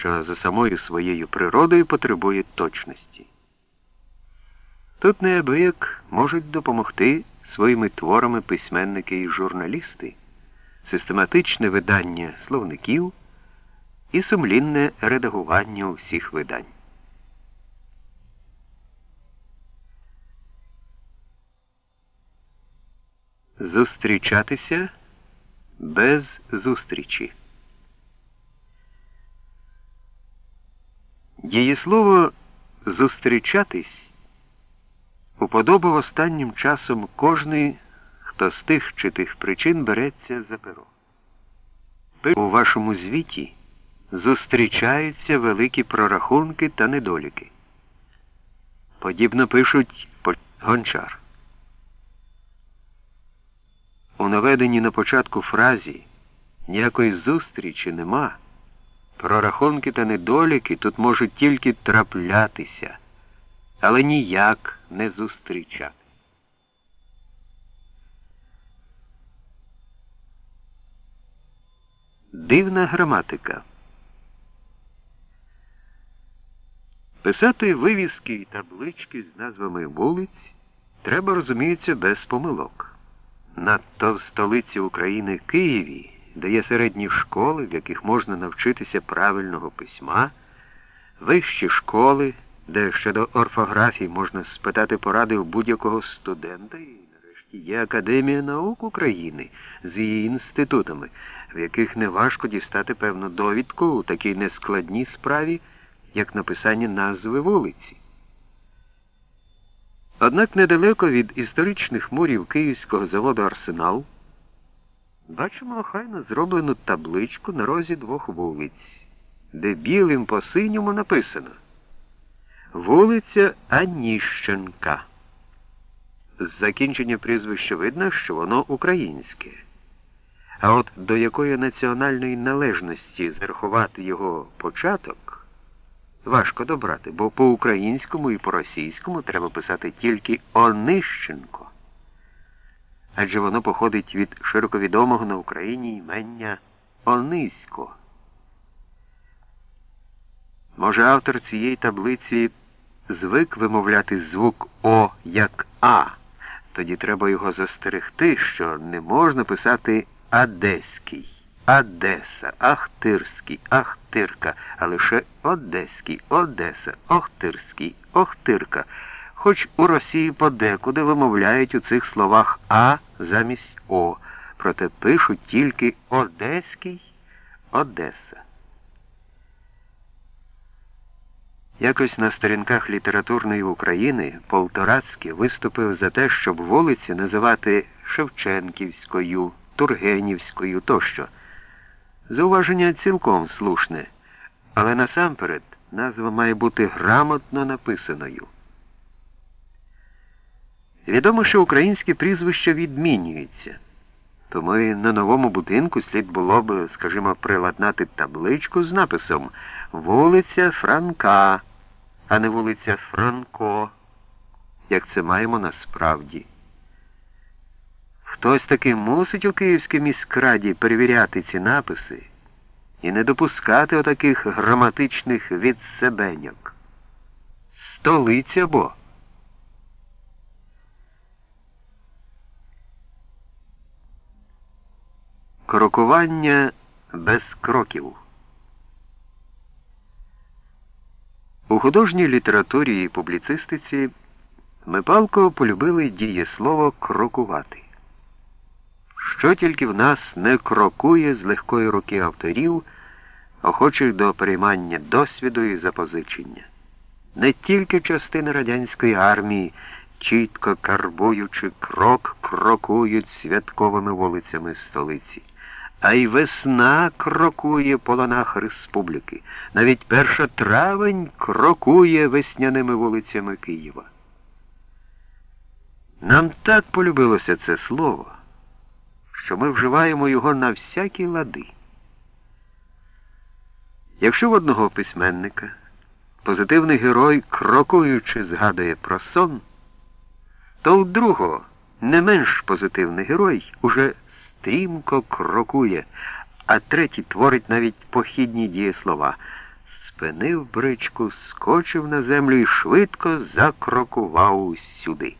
що за самою своєю природою потребує точності. Тут неабияк можуть допомогти своїми творами письменники і журналісти, систематичне видання словників і сумлінне редагування усіх видань. Зустрічатися без зустрічі. Дієслово зустрічатись уподобав останнім часом кожний, хто з тих чи тих причин береться за перо. У вашому звіті зустрічаються великі прорахунки та недоліки. Подібно пишуть гончар. У наведенні на початку фразі ніякої зустрічі нема. Прорахунки та недоліки тут можуть тільки траплятися, але ніяк не зустрічати. Дивна граматика. Писати вивіски і таблички з назвами вулиць треба, розуміється, без помилок. Надто в столиці України Києві, де є середні школи, в яких можна навчитися правильного письма, вищі школи, де щодо орфографії можна спитати поради у будь-якого студента, і нарешті є Академія наук України з її інститутами, в яких неважко дістати певну довідку у такій нескладній справі, як написання назви вулиці. Однак недалеко від історичних мурів Київського заводу Арсенал бачимо охайно зроблену табличку на розі двох вулиць, де білим по синьому написано Вулиця Аніщенка. З закінчення прізвища видно, що воно українське. А от до якої національної належності зарахувати його початок важко добрати, бо по-українському і по-російському треба писати тільки Онищенко. Адже воно походить від широковідомого на Україні імення Онисько. Може, автор цієї таблиці звик вимовляти звук О як А. Тоді треба його застерегти, що не можна писати Одеський. Одеса, Ахтирський, Ахтирка, а лише Одеський, Одеса, Охтирський, Охтирка. Хоч у Росії подекуди вимовляють у цих словах А замість О, проте пишуть тільки Одеський, Одеса. Якось на сторінках літературної України Полторацький виступив за те, щоб вулиці називати Шевченківською, Тургенівською тощо. Зауваження цілком слушне, але насамперед назва має бути грамотно написаною. Відомо, що українське прізвище відмінюється, тому і на новому будинку слід було б, скажімо, приладнати табличку з написом Вулиця Франка, а не вулиця Франко, як це маємо насправді. Хтось таки мусить у Київській міськраді перевіряти ці написи і не допускати отаких граматичних відсебеньок. Столиця бо. Крокування без кроків. У художній літературі і публіцистиці ми палко полюбили дієслово крокувати що тільки в нас не крокує з легкої руки авторів, охочих до приймання досвіду і запозичення. Не тільки частини радянської армії, чітко карбуючи крок, крокують святковими вулицями столиці, а й весна крокує по ланах республіки. Навіть перша травень крокує весняними вулицями Києва. Нам так полюбилося це слово що ми вживаємо його на всякі лади. Якщо в одного письменника позитивний герой, крокуючи, згадує про сон, то у другого не менш позитивний герой уже стрімко крокує, а третій творить навіть похідні дієслова спинив бричку, скочив на землю і швидко закрокував сюди.